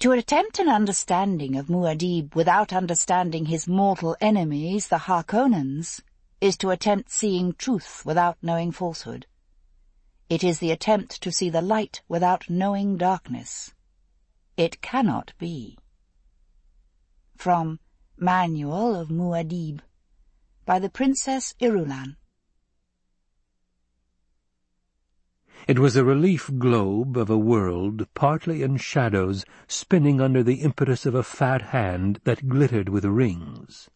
To attempt an understanding of Muad'Dib without understanding his mortal enemies, the Harkonnens, is to attempt seeing truth without knowing falsehood. It is the attempt to see the light without knowing darkness. It cannot be. From Manual of Muad'Dib by the Princess Irulan. It was a relief globe of a world, partly in shadows, spinning under the impetus of a fat hand that glittered with rings.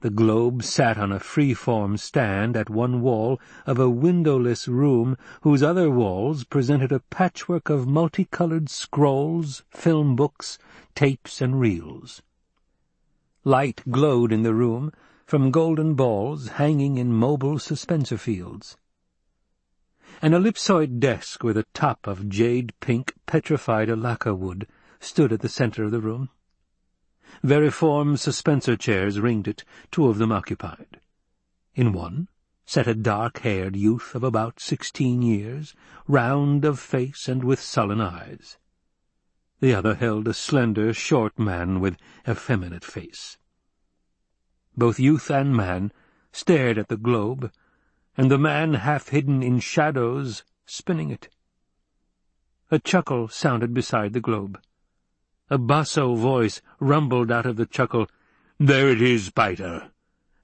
The globe sat on a free-form stand at one wall of a windowless room whose other walls presented a patchwork of multicolored scrolls, film books, tapes, and reels. Light glowed in the room from golden balls hanging in mobile suspensor fields. An ellipsoid desk with a top of jade-pink petrified lacquer wood stood at the center of the room. Variform suspensor chairs ringed it, two of them occupied. In one sat a dark-haired youth of about sixteen years, round of face and with sullen eyes. The other held a slender, short man with effeminate face. Both youth and man stared at the globe, and the man half hidden in shadows, spinning it. A chuckle sounded beside the globe. A basso voice rumbled out of the chuckle. "'There it is, Piter!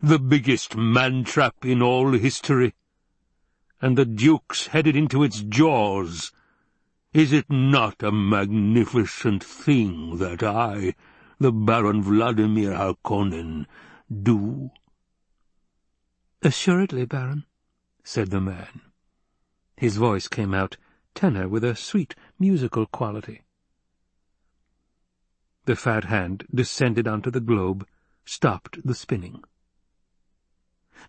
The biggest man-trap in all history! And the Duke's headed into its jaws! Is it not a magnificent thing that I, the Baron Vladimir Harkonnen, do?' "'Assuredly, Baron,' said the man. His voice came out tenor with a sweet musical quality. The fat hand descended onto the globe, stopped the spinning.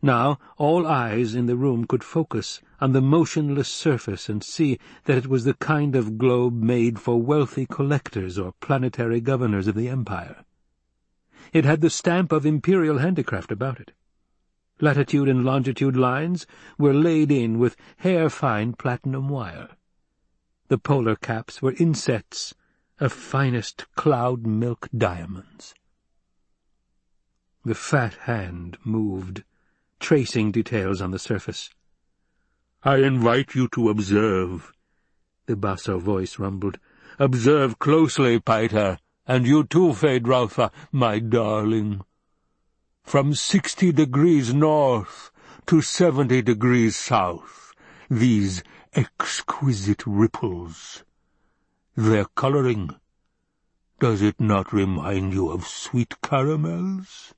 Now all eyes in the room could focus on the motionless surface and see that it was the kind of globe made for wealthy collectors or planetary governors of the Empire. It had the stamp of imperial handicraft about it. Latitude and longitude lines were laid in with hair-fine platinum wire. The polar caps were insets of finest cloud-milk diamonds. The fat hand moved, tracing details on the surface. "'I invite you to observe,' the basso voice rumbled. "'Observe closely, Piter, and you too, Feyd-Rautha, my darling.' From sixty degrees north to seventy degrees south, these exquisite ripples. Their colouring, does it not remind you of sweet caramels?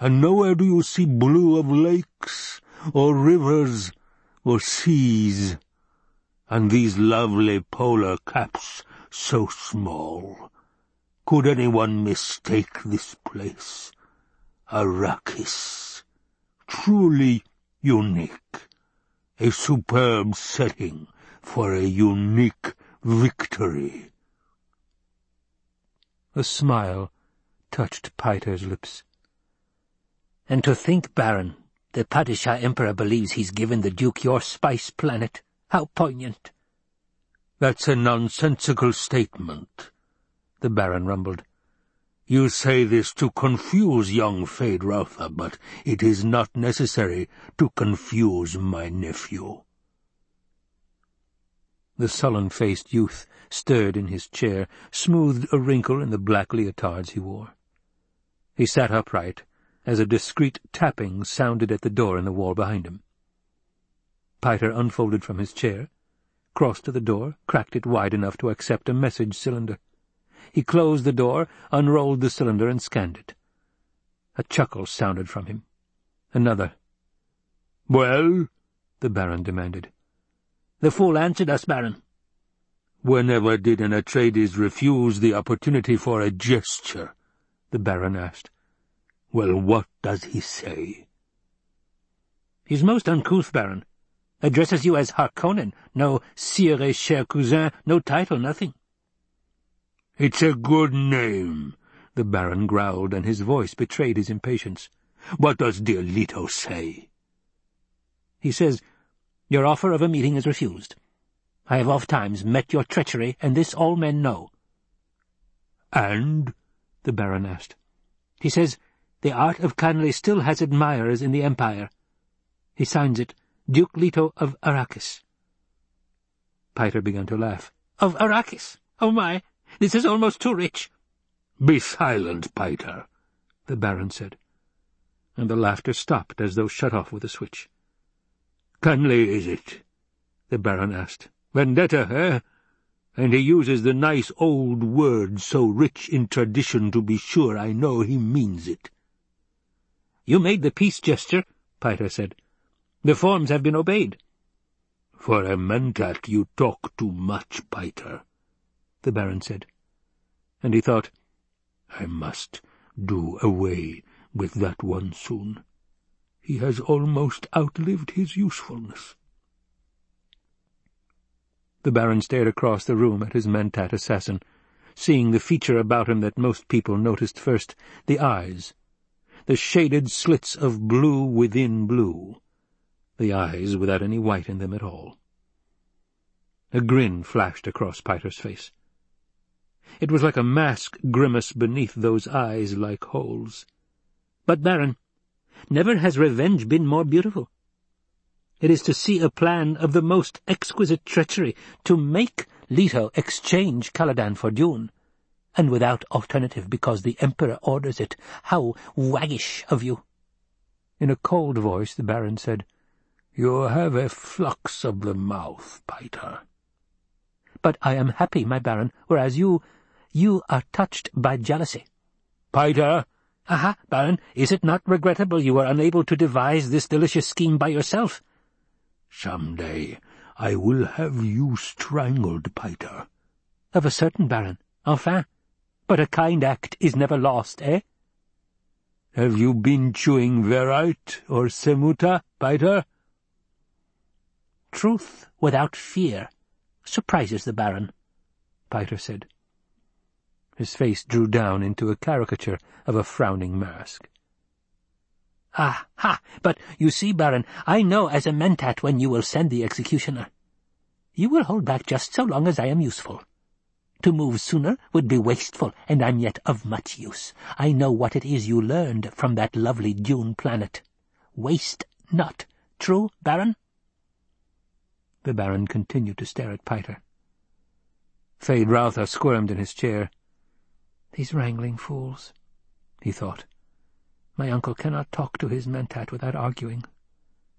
And nowhere do you see blue of lakes, or rivers, or seas, and these lovely polar caps so small. Could anyone mistake this place Arrakis. Truly unique. A superb setting for a unique victory. A smile touched Piter's lips. And to think, Baron, the Padishah Emperor believes he's given the Duke your spice planet. How poignant. That's a nonsensical statement, the Baron rumbled. You say this to confuse young Feyd-Rautha, but it is not necessary to confuse my nephew. The sullen-faced youth stirred in his chair, smoothed a wrinkle in the black leotards he wore. He sat upright as a discreet tapping sounded at the door in the wall behind him. Piter unfolded from his chair, crossed to the door, cracked it wide enough to accept a message cylinder. He closed the door, unrolled the cylinder, and scanned it. A chuckle sounded from him. Another. "'Well?' the Baron demanded. "'The fool answered us, Baron.' "'Whenever did an Atreides refuse the opportunity for a gesture?' the Baron asked. "'Well, what does he say?' "'He's most uncouth, Baron. Addresses you as Harkonnen, no sire et cher cousin, no title, nothing. "'It's a good name,' the Baron growled, and his voice betrayed his impatience. "'What does dear Leto say?' "'He says, your offer of a meeting is refused. I have oft times met your treachery, and this all men know. And? the Baron asked. He says the art of kanly still has admirers in the Empire. He signs it Duke Leto of Arrakis. Piter began to laugh. Of Arrakis? Oh my, this is almost too rich. Be silent, Piter, the Baron said. And the laughter stopped as though shut off with a switch. Kanly, is it? the Baron asked. Vendetta, eh? And he uses the nice old word so rich in tradition to be sure I know he means it. You made the peace gesture, Piter said. The forms have been obeyed. For a mentat you talk too much, Piter, the Baron said. And he thought, I must do away with that one soon. He has almost outlived his usefulness. The Baron stared across the room at his mentat assassin, seeing the feature about him that most people noticed first, the eyes, the shaded slits of blue within blue, the eyes without any white in them at all. A grin flashed across Piter's face. It was like a mask grimace beneath those eyes like holes. But, Baron, never has revenge been more beautiful. It is to see a plan of the most exquisite treachery, to make Leto exchange Caladan for Dune, and without alternative because the Emperor orders it. How waggish of you! In a cold voice the Baron said, You have a flux of the mouth, Piter. But I am happy, my Baron, whereas you, you are touched by jealousy. Piter! Aha, Baron, is it not regrettable you were unable to devise this delicious scheme by yourself? Some day I will have you strangled, Piter. Of a certain, Baron. Enfin. But a kind act is never lost, eh? Have you been chewing verite or semuta, Piter? Truth without fear surprises the Baron, Piter said. His face drew down into a caricature of a frowning mask. Ah, ha! But you see, Baron, I know as a mentat when you will send the executioner. You will hold back just so long as I am useful. To move sooner would be wasteful, and I'm yet of much use. I know what it is you learned from that lovely Dune planet. Waste not. True, Baron? The Baron continued to stare at Piter. Feyd-Rautha squirmed in his chair. These wrangling fools, he thought. My uncle cannot talk to his mentat without arguing.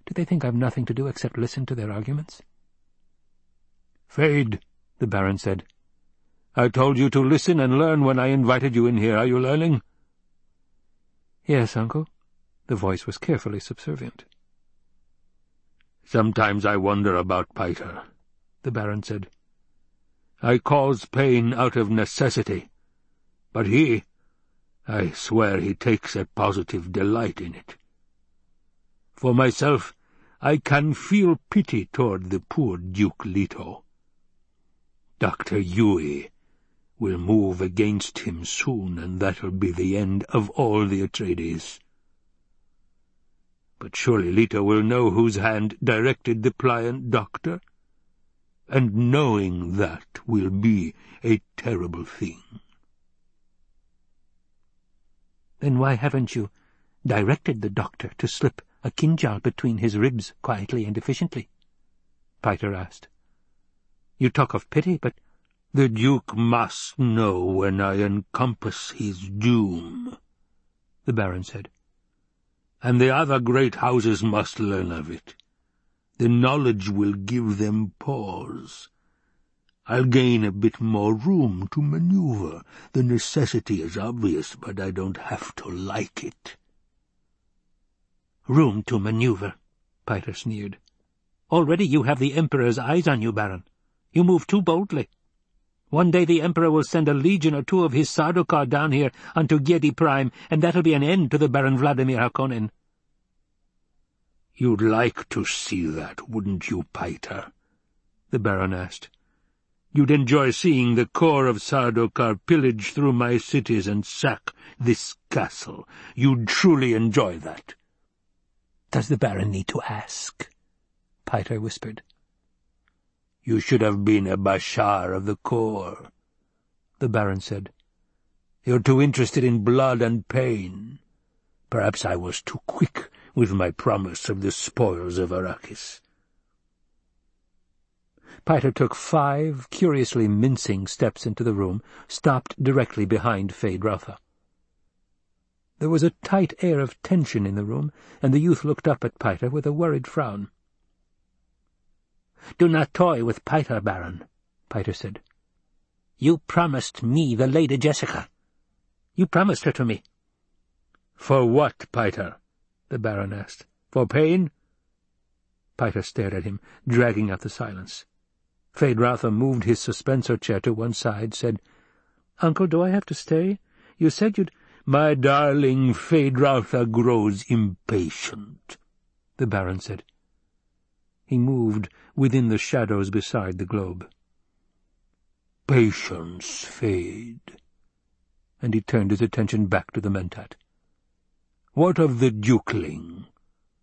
Do they think I've nothing to do except listen to their arguments? Feyd, the Baron said. I told you to listen and learn when I invited you in here. Are you learning? Yes, uncle. The voice was carefully subservient. Sometimes I wonder about Piter, the Baron said. I cause pain out of necessity, but he I swear he takes a positive delight in it. For myself, I can feel pity toward the poor Duke Leto. Dr. Yueh will move against him soon, and that'll be the end of all the Atreides. But surely Leto will know whose hand directed the pliant doctor, and knowing that will be a terrible thing. Then why haven't you directed the doctor to slip a kinjal between his ribs quietly and efficiently? Piter asked. You talk of pity, but... The Duke must know when I encompass his doom, the Baron said. And the other great houses must learn of it. The knowledge will give them pause. I'll gain a bit more room to maneuver. The necessity is obvious, but I don't have to like it. Room to maneuver, Piter sneered. Already you have the Emperor's eyes on you, Baron. You move too boldly. One day the Emperor will send a legion or two of his Sardaukar down here unto Giedi Prime, and that'll be an end to the Baron Vladimir Harkonnen. You'd like to see that, wouldn't you, Piter? the Baron asked. You'd enjoy seeing the Corps of Sardaukar pillage through my cities and sack this castle. You'd truly enjoy that. Does the Baron need to ask? Piter whispered. You should have been a Bashar of the Corps, the Baron said. You're too interested in blood and pain. Perhaps I was too quick with my promise of the spoils of Arrakis. Piter took five curiously mincing steps into the room, stopped directly behind Feyd-Rautha. There was a tight air of tension in the room, and the youth looked up at Piter with a worried frown. "'Do not toy with Piter, Baron,' Piter said. "'You promised me the Lady Jessica. You promised her to me.' "'For what, Piter?' the Baron asked. "'For pain?' Piter stared at him, dragging out the silence. Feyd-Rautha moved his suspensor chair to one side, said, "'Uncle, do I have to stay? You said you'd—' "'My darling Feyd-Rautha grows impatient,' the Baron said. He moved within the shadows beside the globe. "'Patience, Feyd.' And he turned his attention back to the Mentat. "'What of the Dukeling?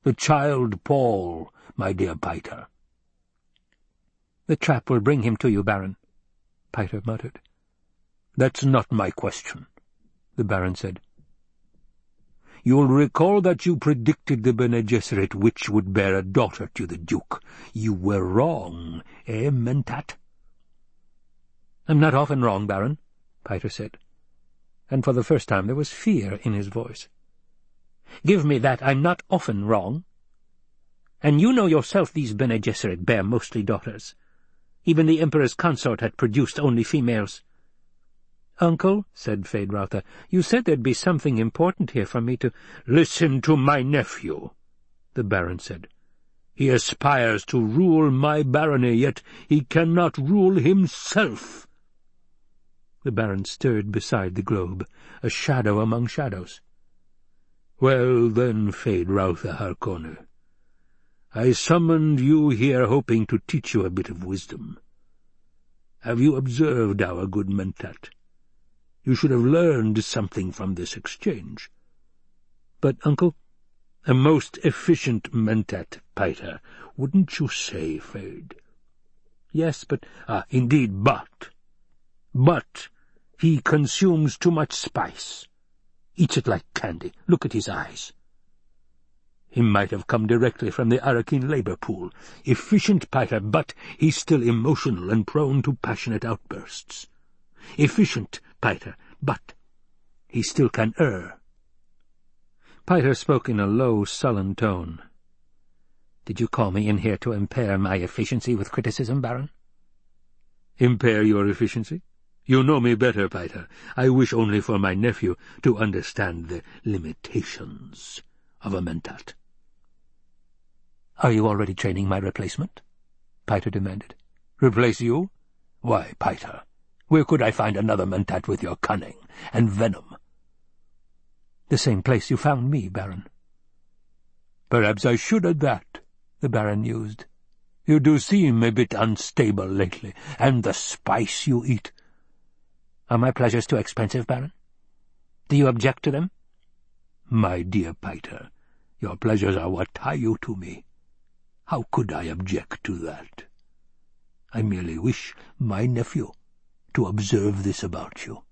The child Paul, my dear Piter?' "'The trap will bring him to you, Baron,' Piter muttered. "'That's not my question,' the Baron said. "'You'll recall that you predicted the Bene Gesserit witch would bear a daughter to the Duke. You were wrong, eh, Mentat?' "'I'm not often wrong, Baron,' Piter said, and for the first time there was fear in his voice. "'Give me that I'm not often wrong. And you know yourself these Bene Gesserit bear mostly daughters. Even the Emperor's consort had produced only females. "'Uncle,' said Feyd-Rautha, "'you said there'd be something important here for me to—' "'Listen to my nephew,' the Baron said. "'He aspires to rule my barony, yet he cannot rule himself.' The Baron stirred beside the globe, a shadow among shadows. "'Well, then, Feyd-Rautha Harkonnen, I summoned you here hoping to teach you a bit of wisdom. Have you observed our good Mentat? You should have learned something from this exchange. But, uncle, a most efficient Mentat, Piter, wouldn't you say, Feyd? Yes, but— Ah, indeed, but. But he consumes too much spice. Eats it like candy. Look at his eyes. He might have come directly from the Arrakeen labor pool. Efficient Piter, but he's still emotional and prone to passionate outbursts. Efficient Piter, but he still can err. Piter spoke in a low, sullen tone. "'Did you call me in here to impair my efficiency with criticism, Baron?' "'Impair your efficiency? You know me better, Piter. I wish only for my nephew to understand the limitations of a mentat.' "'Are you already training my replacement?' Piter demanded. "'Replace you? Why, Piter, where could I find another mentat with your cunning and venom?' "'The same place you found me, Baron.' "'Perhaps I should at that,' the Baron mused. "'You do seem a bit unstable lately, and the spice you eat.' "'Are my pleasures too expensive, Baron? Do you object to them?' "'My dear Piter, your pleasures are what tie you to me. How could I object to that? I merely wish my nephew to observe this about you.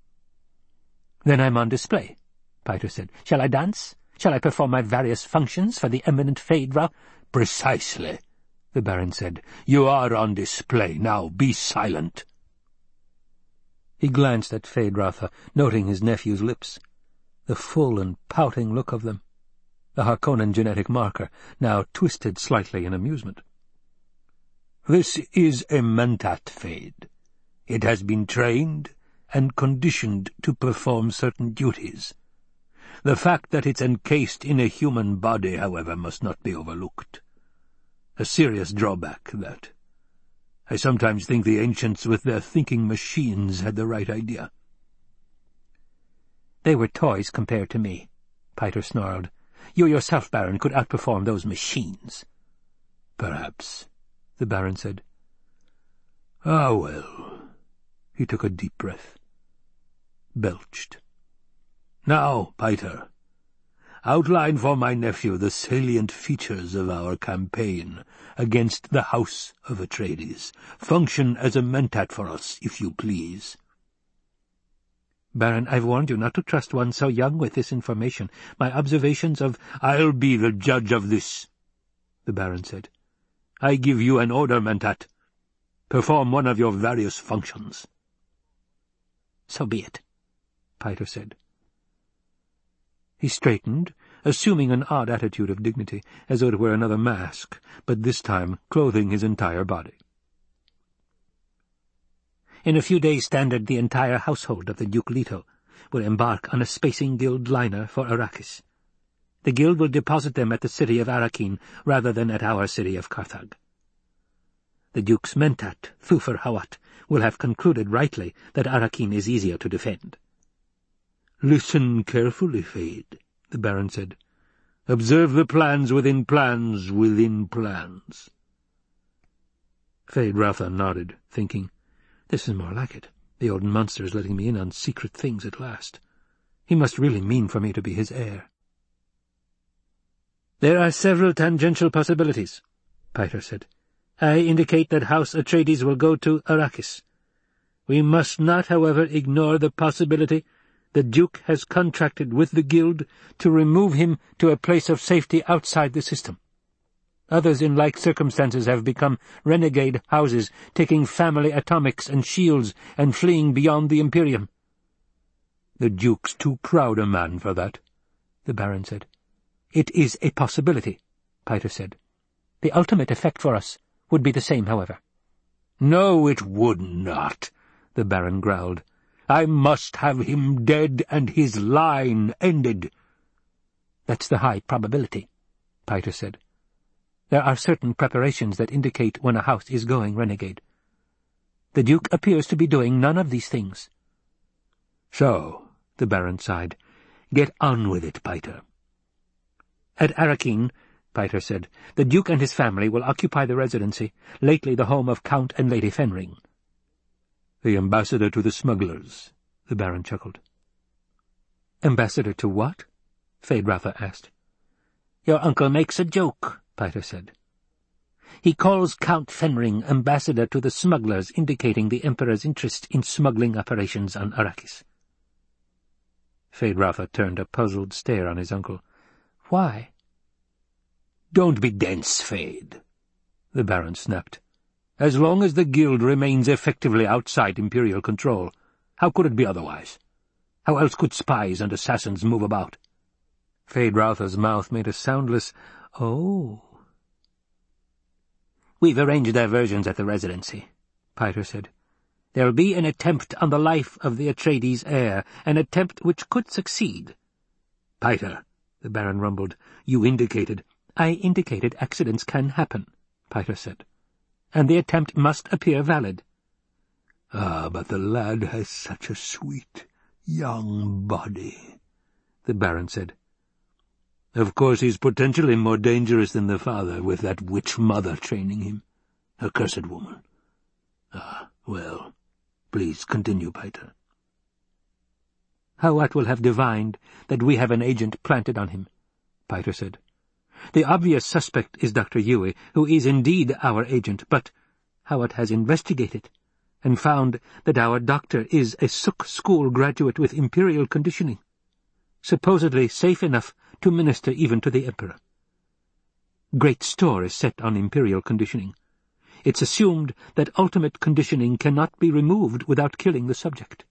Then I'm on display, Piter said. Shall I dance? Shall I perform my various functions for the eminent Feyd-Rautha? Precisely, the Baron said. You are on display. Now be silent. He glanced at Feyd-Rautha, noting his nephew's lips, the full and pouting look of them the Harkonnen genetic marker, now twisted slightly in amusement. This is a mentat Feyd. It has been trained and conditioned to perform certain duties. The fact that it's encased in a human body, however, must not be overlooked. A serious drawback, that. I sometimes think the ancients with their thinking machines had the right idea. They were toys compared to me, Piter snarled. You yourself, Baron, could outperform those machines. Perhaps, the Baron said. Ah, well. He took a deep breath. Belched. Now, Piter, outline for my nephew the salient features of our campaign against the House of Atreides. Function as a mentat for us, if you please. Baron, I've warned you not to trust one so young with this information. My observations of— I'll be the judge of this, the Baron said. I give you an order, Mentat. Perform one of your various functions. So be it, Piter said. He straightened, assuming an odd attitude of dignity, as though it were another mask, but this time clothing his entire body. In a few days' standard, the entire household of the Duke Leto will embark on a Spacing Guild liner for Arrakis. The Guild will deposit them at the city of Arrakeen rather than at our city of Carthag. The Duke's mentat, Thufir Hawat, will have concluded rightly that Arrakeen is easier to defend. "'Listen carefully, Feyd,' the Baron said. "'Observe the plans within plans within plans.' Feyd-Rautha nodded, thinking, this is more like it. The old monster is letting me in on secret things at last. He must really mean for me to be his heir. There are several tangential possibilities, Piter said. I indicate that House Atreides will go to Arrakis. We must not, however, ignore the possibility the Duke has contracted with the Guild to remove him to a place of safety outside the system. Others in like circumstances have become renegade houses, taking family atomics and shields and fleeing beyond the Imperium. The Duke's too proud a man for that, the Baron said. It is a possibility, Piter said. The ultimate effect for us would be the same, however. No, it would not, the Baron growled. I must have him dead and his line ended. That's the high probability, Piter said. There are certain preparations that indicate when a house is going renegade. The Duke appears to be doing none of these things. So, the Baron sighed, get on with it, Piter. At Arrakeen, Piter said, the Duke and his family will occupy the residency, lately the home of Count and Lady Fenring. The ambassador to the smugglers, the Baron chuckled. Ambassador to what? Feyd-Rautha asked. Your uncle makes a joke, Piter said. He calls Count Fenring ambassador to the smugglers, indicating the Emperor's interest in smuggling operations on Arrakis. Feyd-Rautha turned a puzzled stare on his uncle. Why? Don't be dense, Feyd, the Baron snapped. As long as the Guild remains effectively outside Imperial control, how could it be otherwise? How else could spies and assassins move about? Feyd-Rautha's mouth made a soundless Oh. We've arranged diversions at the residency, Piter said. There'll be an attempt on the life of the Atreides heir, an attempt which could succeed. Piter, the Baron rumbled, you indicated— I indicated accidents can happen, Piter said, and the attempt must appear valid. Ah, but the lad has such a sweet, young body, the Baron said. Of course he's potentially more dangerous than the father, with that witch mother training him. A cursed woman. Ah, well, please continue, Piter. Hawat will have divined that we have an agent planted on him, Piter said. The obvious suspect is Dr. Yueh, who is indeed our agent, but Hawat has investigated and found that our doctor is a Suk school graduate with imperial conditioning, supposedly safe enough to minister even to the Emperor. Great store is set on imperial conditioning. It's assumed that ultimate conditioning cannot be removed without killing the subject.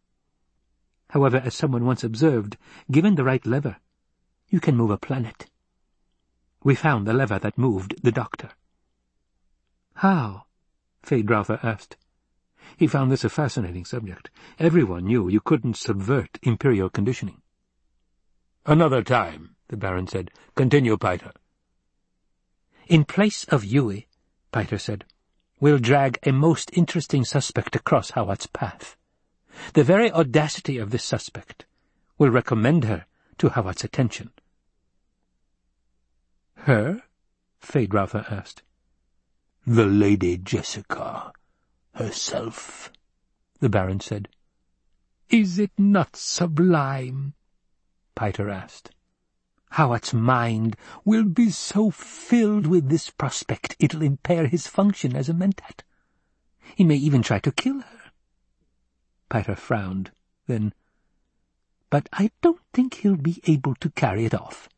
However, as someone once observed, given the right lever, you can move a planet. We found the lever that moved the Doctor. How? Feyd-Rautha asked. He found this a fascinating subject. Everyone knew you couldn't subvert imperial conditioning. Another time, the Baron said. Continue, Piter. In place of Yueh, Piter said, we'll drag a most interesting suspect across Hawat's path. The very audacity of this suspect will recommend her to Hawat's attention. Her? Feyd-Rautha asked. The Lady Jessica herself, the Baron said. Is it not sublime? Piter asked. Hawat's mind will be so filled with this prospect it'll impair his function as a mentat. He may even try to kill her. Piter frowned, then, but I don't think he'll be able to carry it off.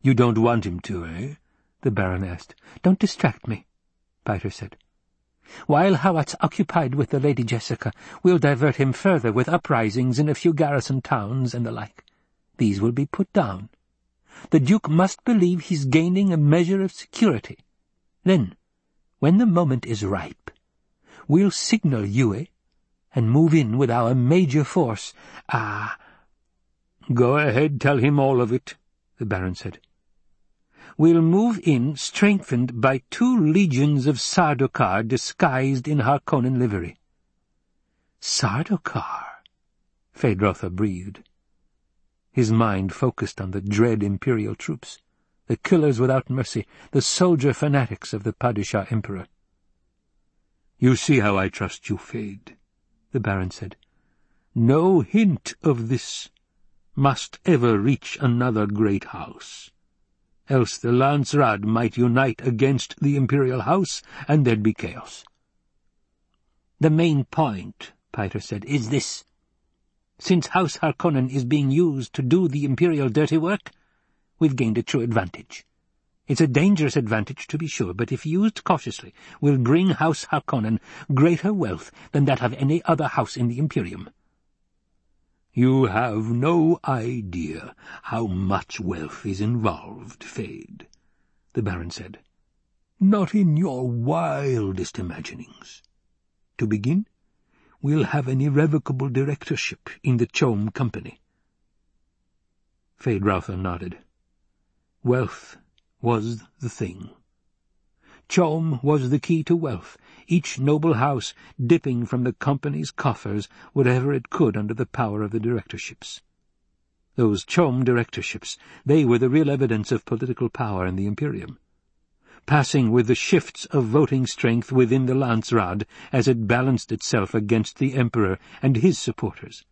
You don't want him to, eh? the Baron asked. Don't distract me, Piter said. While Hawat's occupied with the Lady Jessica, we'll divert him further with uprisings in a few garrison towns and the like. These will be put down. The Duke must believe he's gaining a measure of security. Then, when the moment is ripe, we'll signal Yueh and move in with our major force. Ah! Go ahead, tell him all of it, the Baron said. We'll move in strengthened by two legions of Sardaukar disguised in Harkonnen livery. Sardaukar? Feyd-Rautha breathed. His mind focused on the dread Imperial troops, the killers without mercy, the soldier fanatics of the Padishah Emperor. You see how I trust you, Feyd, the Baron said. No hint of this must ever reach another great house else the Landsraad might unite against the Imperial House, and there'd be chaos. The main point, Piter said, is this. Since House Harkonnen is being used to do the Imperial dirty work, we've gained a true advantage. It's a dangerous advantage, to be sure, but if used cautiously, will bring House Harkonnen greater wealth than that of any other house in the Imperium. You have no idea how much wealth is involved, Feyd, the Baron said. Not in your wildest imaginings. To begin, we'll have an irrevocable directorship in the CHOAM Company. Feyd-Rautha nodded. Wealth was the thing. CHOAM was the key to wealth, each noble house dipping from the company's coffers whatever it could under the power of the directorships. Those CHOAM directorships, they were the real evidence of political power in the Imperium, passing with the shifts of voting strength within the Landsraad as it balanced itself against the Emperor and his supporters.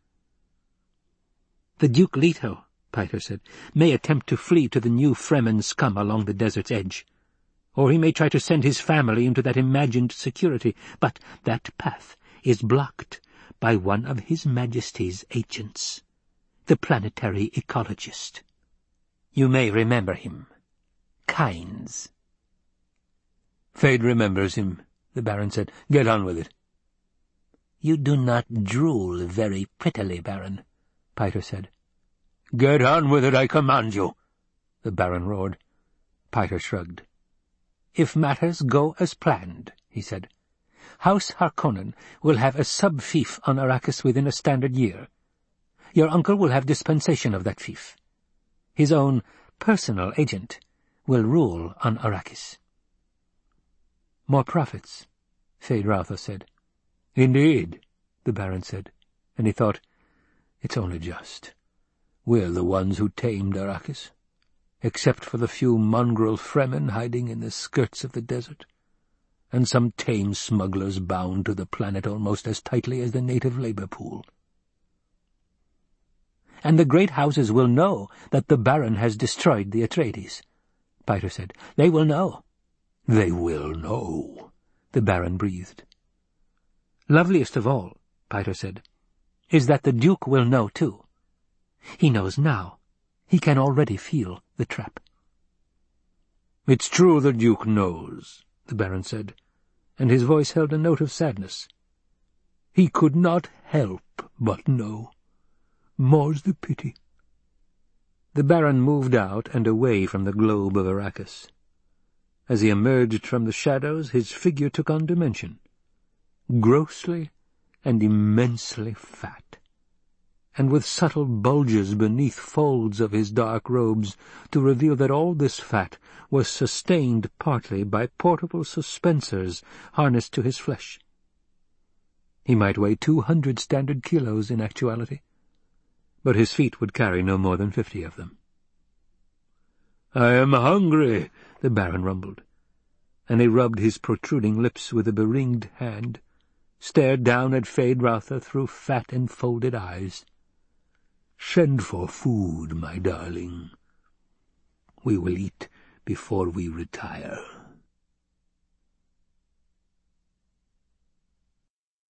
The Duke Leto, Piter said, may attempt to flee to the new Fremen scum along the desert's edge or he may try to send his family into that imagined security, but that path is blocked by one of His Majesty's agents, the planetary ecologist. You may remember him. Kynes. Feyd remembers him, the Baron said. Get on with it. You do not drool very prettily, Baron, Piter said. Get on with it, I command you, the Baron roared. Piter shrugged. If matters go as planned, he said, House Harkonnen will have a sub-fief on Arrakis within a standard year. Your uncle will have dispensation of that fief. His own personal agent will rule on Arrakis. More profits, Feyd-Rautha said. Indeed, the Baron said, and he thought, it's only just. We're the ones who tamed Arrakis except for the few mongrel Fremen hiding in the skirts of the desert, and some tame smugglers bound to the planet almost as tightly as the native labor pool. And the great houses will know that the Baron has destroyed the Atreides, Piter said. They will know. They will know, the Baron breathed. Loveliest of all, Piter said, is that the Duke will know too. He knows now. He can already feel the trap. It's true the Duke knows, the Baron said, and his voice held a note of sadness. He could not help but know. More's the pity. The Baron moved out and away from the globe of Arrakis. As he emerged from the shadows, his figure took on dimension. Grossly and immensely fat and with subtle bulges beneath folds of his dark robes to reveal that all this fat was sustained partly by portable suspensors harnessed to his flesh. He might weigh two hundred standard kilos in actuality, but his feet would carry no more than fifty of them. "'I am hungry,' the Baron rumbled, and he rubbed his protruding lips with a beringed hand, stared down at Feyd-Rautha through fat enfolded eyes. Send for food, my darling. We will eat before we retire.'